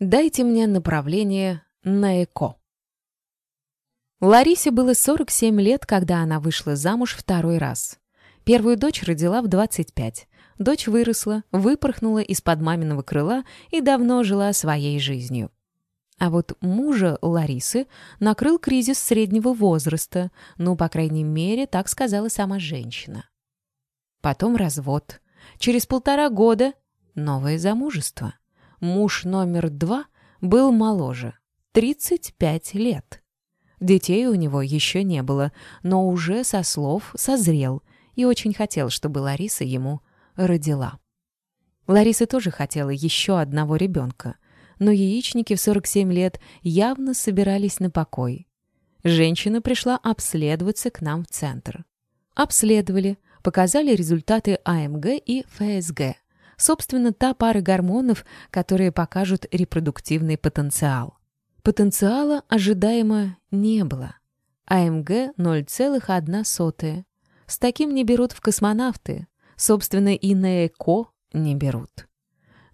Дайте мне направление на ЭКО. Ларисе было 47 лет, когда она вышла замуж второй раз. Первую дочь родила в 25. Дочь выросла, выпорхнула из-под маминого крыла и давно жила своей жизнью. А вот мужа Ларисы накрыл кризис среднего возраста, ну, по крайней мере, так сказала сама женщина. Потом развод. Через полтора года новое замужество муж номер два был моложе, 35 лет. Детей у него еще не было, но уже со слов созрел и очень хотел, чтобы Лариса ему родила. Лариса тоже хотела еще одного ребенка, но яичники в 47 лет явно собирались на покой. Женщина пришла обследоваться к нам в центр. Обследовали, показали результаты АМГ и ФСГ – собственно, та пара гормонов, которые покажут репродуктивный потенциал. Потенциала ожидаемо не было. АМГ 0,1. С таким не берут в космонавты. Собственно, и на ЭКО не берут.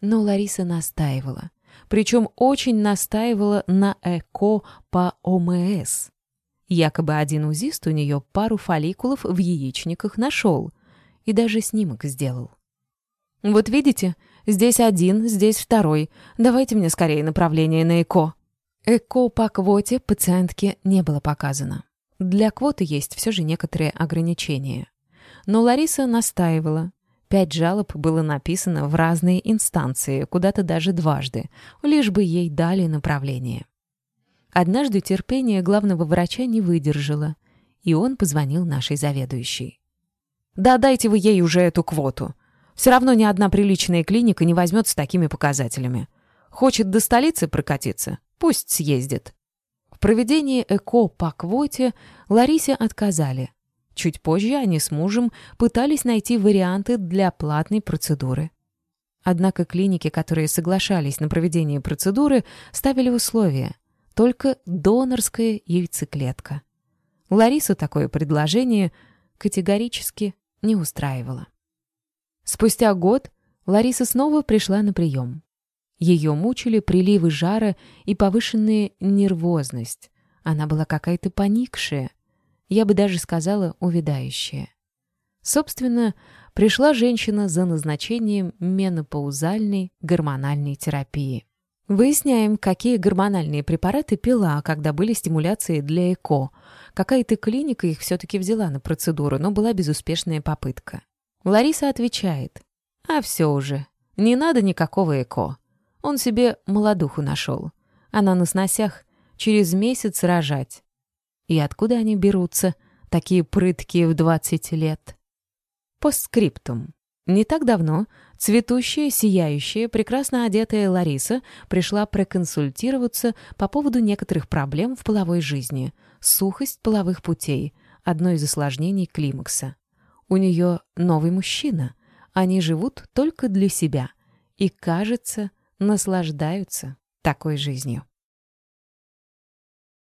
Но Лариса настаивала. Причем очень настаивала на ЭКО по ОМС. Якобы один узист у нее пару фолликулов в яичниках нашел. И даже снимок сделал. «Вот видите, здесь один, здесь второй. Давайте мне скорее направление на ЭКО». ЭКО по квоте пациентке не было показано. Для квоты есть все же некоторые ограничения. Но Лариса настаивала. Пять жалоб было написано в разные инстанции, куда-то даже дважды, лишь бы ей дали направление. Однажды терпение главного врача не выдержало, и он позвонил нашей заведующей. «Да дайте вы ей уже эту квоту. Все равно ни одна приличная клиника не возьмет с такими показателями. Хочет до столицы прокатиться? Пусть съездит. В проведении ЭКО по квоте Ларисе отказали. Чуть позже они с мужем пытались найти варианты для платной процедуры. Однако клиники, которые соглашались на проведение процедуры, ставили условия – только донорская яйцеклетка. Ларису такое предложение категорически не устраивало. Спустя год Лариса снова пришла на прием. Ее мучили приливы жара и повышенная нервозность. Она была какая-то поникшая, я бы даже сказала, увядающая. Собственно, пришла женщина за назначением менопаузальной гормональной терапии. Выясняем, какие гормональные препараты пила, когда были стимуляции для ЭКО. Какая-то клиника их все-таки взяла на процедуру, но была безуспешная попытка. Лариса отвечает. «А все уже. Не надо никакого ЭКО. Он себе молодуху нашел. Она на сносях. Через месяц рожать. И откуда они берутся, такие прыткие в 20 лет?» Постскриптум. Не так давно цветущая, сияющая, прекрасно одетая Лариса пришла проконсультироваться по поводу некоторых проблем в половой жизни, сухость половых путей, одно из осложнений климакса. У нее новый мужчина. Они живут только для себя и, кажется, наслаждаются такой жизнью.